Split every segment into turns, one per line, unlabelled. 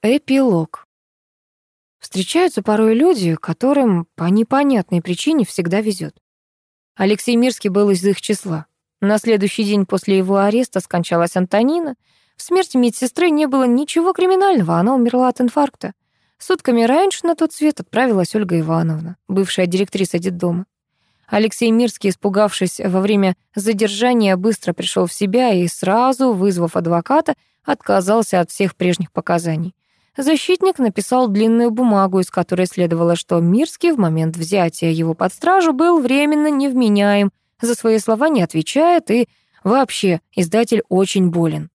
Эпилог. Встречаются порой люди, которым по непонятной причине всегда везет. Алексей Мирский был из их числа. На следующий день после его ареста скончалась Антонина. В смерти медсестры не было ничего криминального, она умерла от инфаркта. Сутками раньше на тот свет отправилась Ольга Ивановна, бывшая директриса детдома. Алексей Мирский, испугавшись во время задержания, быстро пришел в себя и сразу, вызвав адвоката, отказался от всех прежних показаний. Защитник написал длинную бумагу, из которой следовало, что Мирский в момент взятия его под стражу был временно невменяем, за свои слова не отвечает и вообще издатель очень болен.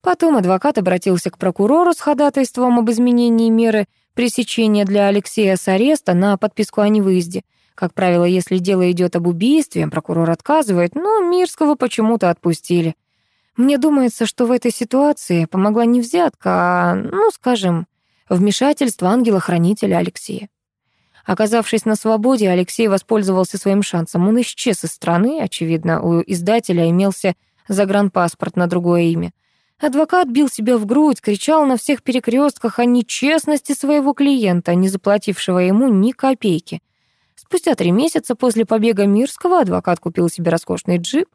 Потом адвокат обратился к прокурору с ходатайством об изменении меры пресечения для Алексея с ареста на подписку о невыезде. Как правило, если дело идет об убийстве, прокурор отказывает, но Мирского почему-то отпустили. Мне думается, что в этой ситуации помогла не взятка, а, ну, скажем, вмешательство ангела-хранителя Алексея. Оказавшись на свободе, Алексей воспользовался своим шансом. Он исчез из страны, очевидно, у издателя имелся загранпаспорт на другое имя. Адвокат бил себя в грудь, кричал на всех перекрестках о нечестности своего клиента, не заплатившего ему ни копейки. Спустя три месяца после побега Мирского адвокат купил себе роскошный джип,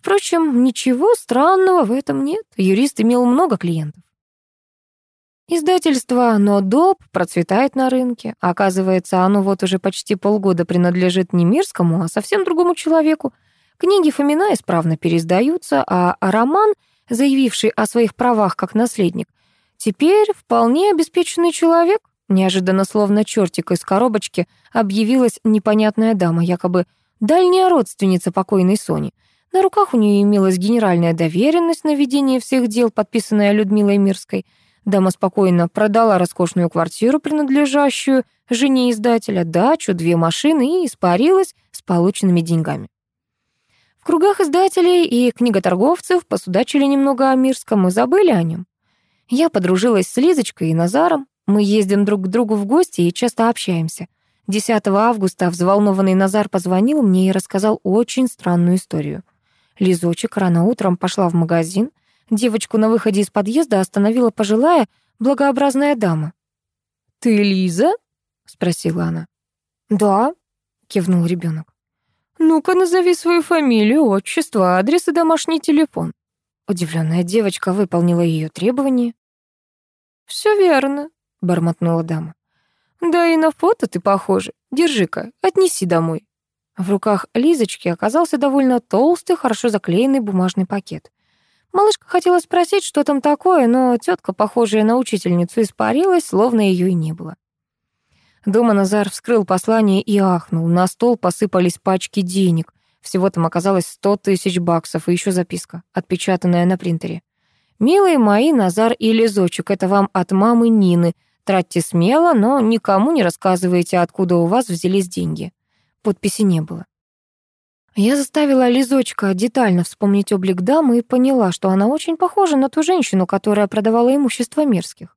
Впрочем, ничего странного в этом нет. Юрист имел много клиентов. Издательство «Нодоп» процветает на рынке. Оказывается, оно вот уже почти полгода принадлежит не Мирскому, а совсем другому человеку. Книги Фомина исправно переиздаются, а роман, заявивший о своих правах как наследник, теперь вполне обеспеченный человек. Неожиданно, словно чертик из коробочки, объявилась непонятная дама, якобы дальняя родственница покойной Сони — на руках у нее имелась генеральная доверенность на ведение всех дел, подписанная Людмилой Мирской. Дама спокойно продала роскошную квартиру, принадлежащую жене издателя, дачу, две машины и испарилась с полученными деньгами. В кругах издателей и книготорговцев посудачили немного о Мирском и забыли о нем. Я подружилась с Лизочкой и Назаром. Мы ездим друг к другу в гости и часто общаемся. 10 августа взволнованный Назар позвонил мне и рассказал очень странную историю. Лизочек рано утром пошла в магазин. Девочку на выходе из подъезда остановила пожилая, благообразная дама. «Ты Лиза?» — спросила она. «Да», — кивнул ребенок. «Ну-ка, назови свою фамилию, отчество, адрес и домашний телефон». Удивленная девочка выполнила ее требования. «Все верно», — бормотнула дама. «Да и на фото ты похожа. Держи-ка, отнеси домой». В руках Лизочки оказался довольно толстый, хорошо заклеенный бумажный пакет. Малышка хотела спросить, что там такое, но тетка, похожая на учительницу, испарилась, словно ее и не было. Дома Назар вскрыл послание и ахнул. На стол посыпались пачки денег. Всего там оказалось сто тысяч баксов и еще записка, отпечатанная на принтере. «Милые мои, Назар и Лизочек, это вам от мамы Нины. Тратьте смело, но никому не рассказывайте, откуда у вас взялись деньги. Подписи не было. Я заставила Лизочка детально вспомнить облик дамы и поняла, что она очень похожа на ту женщину, которая продавала имущество Мирских.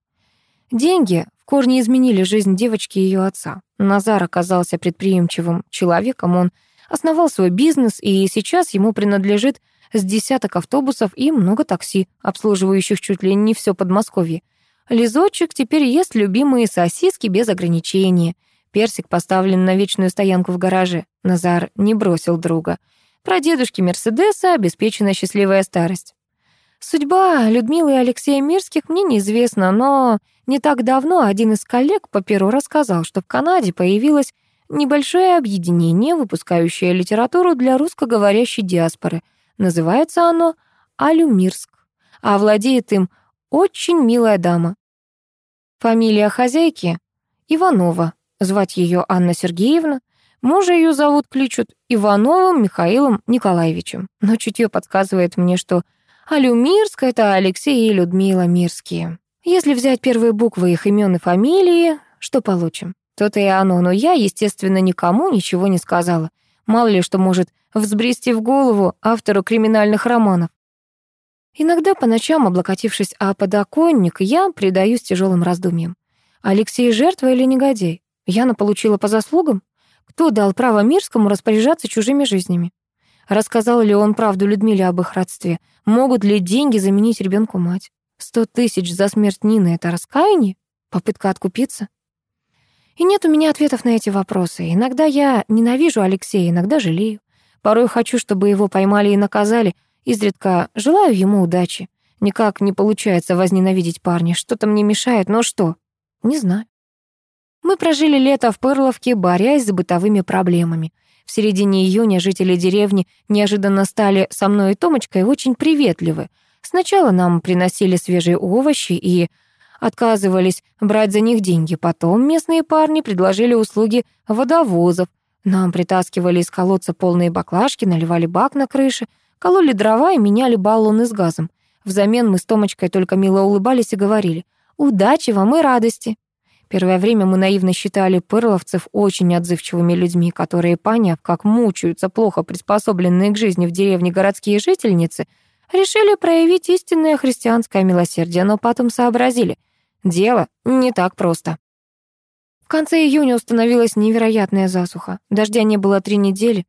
Деньги в корне изменили жизнь девочки и ее отца. Назар оказался предприимчивым человеком, он основал свой бизнес, и сейчас ему принадлежит с десяток автобусов и много такси, обслуживающих чуть ли не все Подмосковье. Лизочек теперь ест любимые сосиски без ограничения — Персик поставлен на вечную стоянку в гараже. Назар не бросил друга. Про дедушки Мерседеса обеспечена счастливая старость. Судьба Людмилы и Алексея Мирских мне неизвестна, но не так давно один из коллег по перу рассказал, что в Канаде появилось небольшое объединение, выпускающее литературу для русскоговорящей диаспоры. Называется оно «Алюмирск», а владеет им очень милая дама. Фамилия хозяйки — Иванова, Звать ее Анна Сергеевна. Мужа ее зовут, кличут Ивановым Михаилом Николаевичем. Но чутье подсказывает мне, что Алюмирск — это Алексей и Людмила Мирские. Если взять первые буквы их имен и фамилии, что получим? То-то и оно, но я, естественно, никому ничего не сказала. Мало ли что может взбрести в голову автору криминальных романов. Иногда по ночам, облокотившись о подоконник, я предаюсь тяжелым раздумьям. Алексей жертва или негодяй? Яна получила по заслугам? Кто дал право Мирскому распоряжаться чужими жизнями? Рассказал ли он правду Людмиле об их родстве? Могут ли деньги заменить ребенку мать? Сто тысяч за смерть Нины — это раскаяние? Попытка откупиться? И нет у меня ответов на эти вопросы. Иногда я ненавижу Алексея, иногда жалею. Порой хочу, чтобы его поймали и наказали. Изредка желаю ему удачи. Никак не получается возненавидеть парня. Что-то мне мешает, но что? Не знаю. Мы прожили лето в Пырловке, борясь с бытовыми проблемами. В середине июня жители деревни неожиданно стали со мной и Томочкой очень приветливы. Сначала нам приносили свежие овощи и отказывались брать за них деньги. Потом местные парни предложили услуги водовозов. Нам притаскивали из колодца полные баклажки, наливали бак на крыше, кололи дрова и меняли баллоны с газом. Взамен мы с Томочкой только мило улыбались и говорили «Удачи вам и радости». Первое время мы наивно считали пырловцев очень отзывчивыми людьми, которые, поняв, как мучаются плохо приспособленные к жизни в деревне городские жительницы, решили проявить истинное христианское милосердие, но потом сообразили — дело не так просто. В конце июня установилась невероятная засуха. Дождя не было три недели.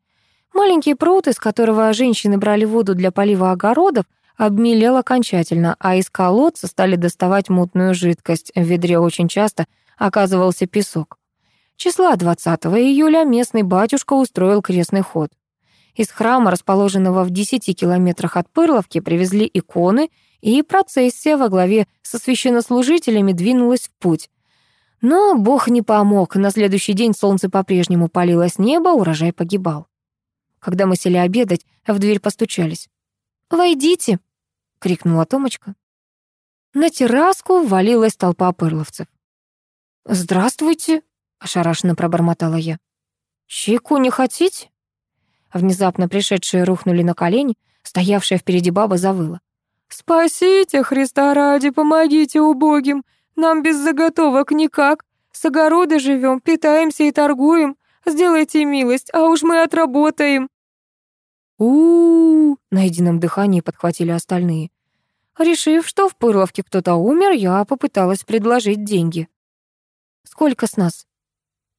Маленький пруд, из которого женщины брали воду для полива огородов, обмелел окончательно, а из колодца стали доставать мутную жидкость. В ведре очень часто — оказывался песок. Числа 20 июля местный батюшка устроил крестный ход. Из храма, расположенного в 10 километрах от Пырловки, привезли иконы, и процессия во главе со священнослужителями двинулась в путь. Но Бог не помог, на следующий день солнце по-прежнему палило с неба, урожай погибал. Когда мы сели обедать, в дверь постучались. «Войдите!» — крикнула Томочка. На терраску ввалилась толпа пырловцев. «Здравствуйте», — ошарашенно пробормотала я. «Чайку не хотите?» Внезапно пришедшие рухнули на колени, стоявшая впереди баба завыла. «Спасите, Христа ради, помогите убогим! Нам без заготовок никак. С огорода живем, питаемся и торгуем. Сделайте милость, а уж мы отработаем». У, -у, -у, на едином дыхании подхватили остальные. Решив, что в Пырловке кто-то умер, я попыталась предложить деньги. Сколько с нас?»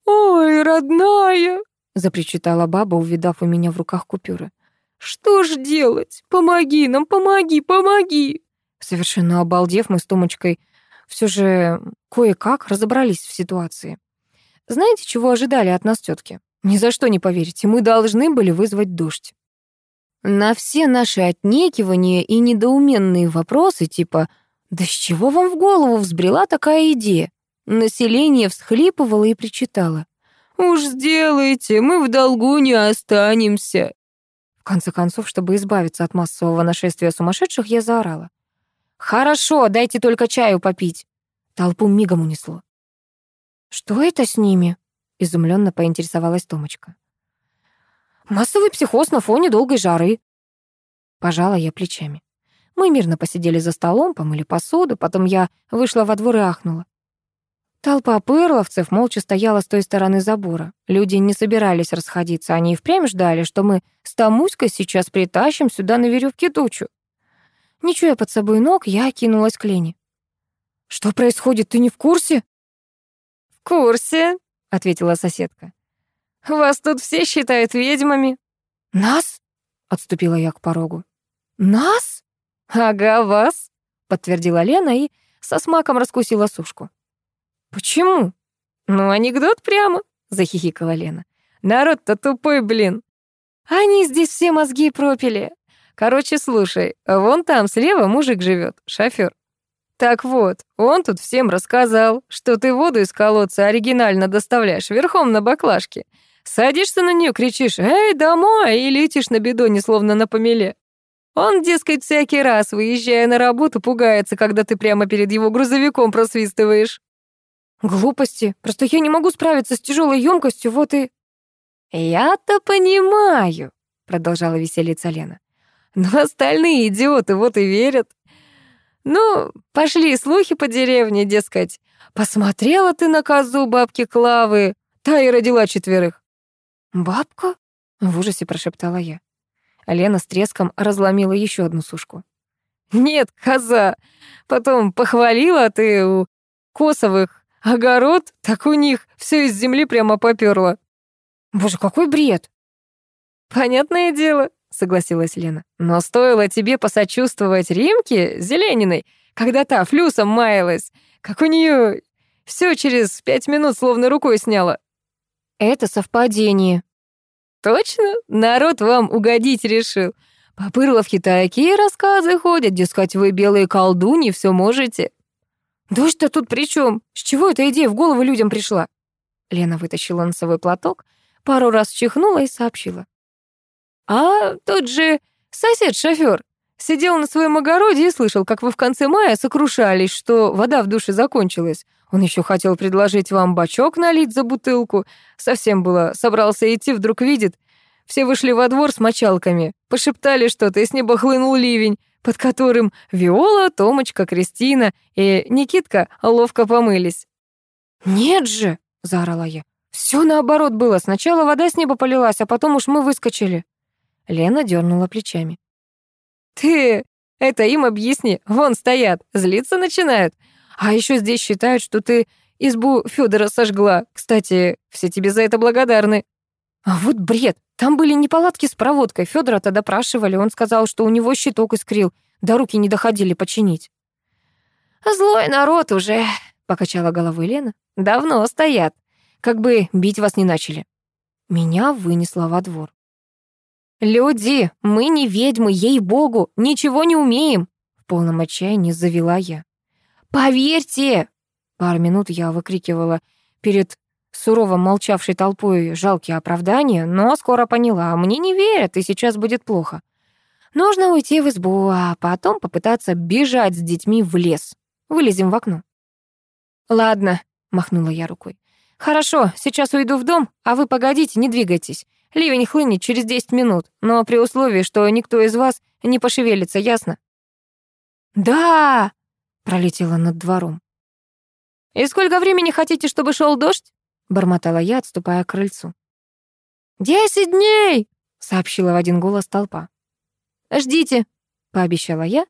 «Ой, родная!» — запричитала баба, увидав у меня в руках купюры. «Что ж делать? Помоги нам, помоги, помоги!» Совершенно обалдев, мы с Томочкой все же кое-как разобрались в ситуации. Знаете, чего ожидали от нас тетки? Ни за что не поверите, мы должны были вызвать дождь. На все наши отнекивания и недоуменные вопросы типа «Да с чего вам в голову взбрела такая идея?» Население всхлипывало и причитало. «Уж сделайте, мы в долгу не останемся». В конце концов, чтобы избавиться от массового нашествия сумасшедших, я заорала. «Хорошо, дайте только чаю попить». Толпу мигом унесло. «Что это с ними?» — изумленно поинтересовалась Томочка. «Массовый психоз на фоне долгой жары». Пожала я плечами. Мы мирно посидели за столом, помыли посуду, потом я вышла во двор и ахнула. Толпа пырловцев молча стояла с той стороны забора. Люди не собирались расходиться, они и впрямь ждали, что мы с Тамуськой сейчас притащим сюда на веревке тучу. Не чуя под собой ног, я кинулась к Лене. «Что происходит, ты не в курсе?» «В курсе», — ответила соседка. «Вас тут все считают ведьмами». «Нас?» — отступила я к порогу. «Нас?» «Ага, вас», — подтвердила Лена и со смаком раскусила сушку. «Почему?» «Ну, анекдот прямо», — захихикала Лена. «Народ-то тупой, блин. Они здесь все мозги пропили. Короче, слушай, вон там слева мужик живет, шофер. Так вот, он тут всем рассказал, что ты воду из колодца оригинально доставляешь верхом на баклажке. Садишься на нее, кричишь «Эй, домой!» и летишь на бидоне, словно на помеле. Он, дескать, всякий раз, выезжая на работу, пугается, когда ты прямо перед его грузовиком просвистываешь. Глупости. Просто я не могу справиться с тяжелой емкостью, вот и... Я-то понимаю, продолжала веселиться Лена. Но остальные идиоты вот и верят. Ну, пошли слухи по деревне, дескать. Посмотрела ты на козу бабки Клавы, та и родила четверых. Бабка? В ужасе прошептала я. Лена с треском разломила еще одну сушку. «Нет, коза. Потом похвалила ты у Косовых Огород? Так у них все из земли прямо поперло. Боже, какой бред! Понятное дело, согласилась Лена. «Но стоило тебе посочувствовать Римке Зелениной, когда та флюсом маялась, как у нее все через пять минут словно рукой сняло». «Это совпадение». «Точно? Народ вам угодить решил. По Пырловке такие рассказы ходят, дескать, вы белые колдуни, все можете». «Дождь-то тут при чем? С чего эта идея в голову людям пришла?» Лена вытащила носовой платок, пару раз чихнула и сообщила. «А тот же сосед-шофер сидел на своем огороде и слышал, как вы в конце мая сокрушались, что вода в душе закончилась. Он еще хотел предложить вам бачок налить за бутылку. Совсем было собрался идти, вдруг видит. Все вышли во двор с мочалками, пошептали что-то, и с неба хлынул ливень, под которым Виола, Томочка, Кристина и Никитка ловко помылись. «Нет же!» — заорала я. Все наоборот было. Сначала вода с неба полилась, а потом уж мы выскочили». Лена дернула плечами. «Ты это им объясни. Вон стоят, злиться начинают. А еще здесь считают, что ты избу Федора сожгла. Кстати, все тебе за это благодарны». А вот бред. Там были неполадки с проводкой. Федора тогда допрашивали. Он сказал, что у него щиток искрил. До руки не доходили починить. «Злой народ уже», — покачала головой Лена. «Давно стоят. Как бы бить вас не начали». Меня вынесло во двор. «Люди, мы не ведьмы, ей-богу, ничего не умеем!» В полном отчаянии завела я. «Поверьте!» Пару минут я выкрикивала перед сурово молчавшей толпой жалкие оправдания, но скоро поняла, мне не верят, и сейчас будет плохо. Нужно уйти в избу, а потом попытаться бежать с детьми в лес. Вылезем в окно. «Ладно», — махнула я рукой. «Хорошо, сейчас уйду в дом, а вы погодите, не двигайтесь. Ливень хлынет через 10 минут, но при условии, что никто из вас не пошевелится, ясно? Да! пролетела над двором. И сколько времени хотите, чтобы шел дождь? Бормотала я, отступая к крыльцу. «Десять дней!» — сообщила в один голос толпа. «Ждите!» — пообещала я,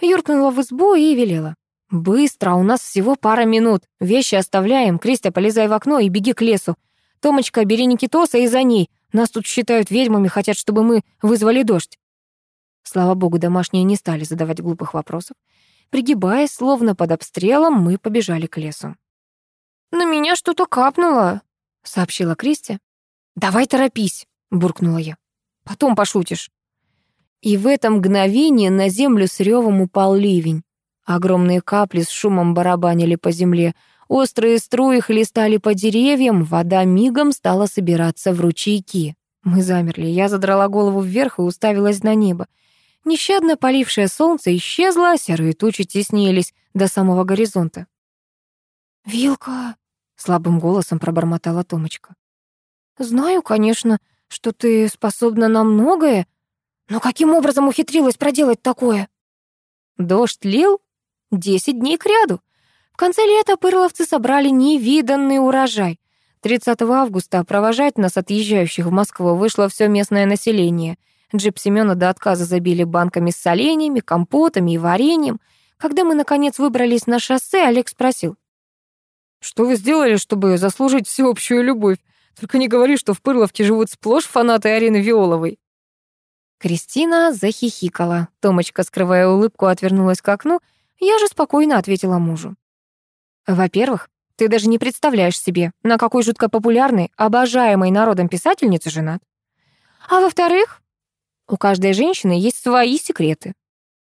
юркнула в избу и велела. «Быстро, у нас всего пара минут. Вещи оставляем. Кристя, полезай в окно и беги к лесу. Томочка, бери Никитоса и за ней. Нас тут считают ведьмами, хотят, чтобы мы вызвали дождь. Слава богу, домашние не стали задавать глупых вопросов. Пригибаясь, словно под обстрелом, мы побежали к лесу. «На меня что-то капнуло», — сообщила Кристи. «Давай торопись», — буркнула я. «Потом пошутишь». И в это мгновение на землю с ревом упал ливень. Огромные капли с шумом барабанили по земле, Острые струи хлестали по деревьям, вода мигом стала собираться в ручейки. Мы замерли, я задрала голову вверх и уставилась на небо. Нещадно полившее солнце исчезло, серые тучи теснились до самого горизонта. «Вилка!» — слабым голосом пробормотала Томочка. «Знаю, конечно, что ты способна на многое, но каким образом ухитрилась проделать такое?» Дождь лил десять дней кряду. В конце лета пырловцы собрали невиданный урожай. 30 августа провожать нас, отъезжающих в Москву, вышло все местное население. Джип Семёна до отказа забили банками с соленьями, компотами и вареньем. Когда мы, наконец, выбрались на шоссе, Олег спросил. «Что вы сделали, чтобы заслужить всеобщую любовь? Только не говори, что в Пырловке живут сплошь фанаты Арины Виоловой». Кристина захихикала. Томочка, скрывая улыбку, отвернулась к окну. Я же спокойно ответила мужу. Во-первых, ты даже не представляешь себе, на какой жутко популярной, обожаемой народом писательнице женат. А во-вторых, у каждой женщины есть свои секреты.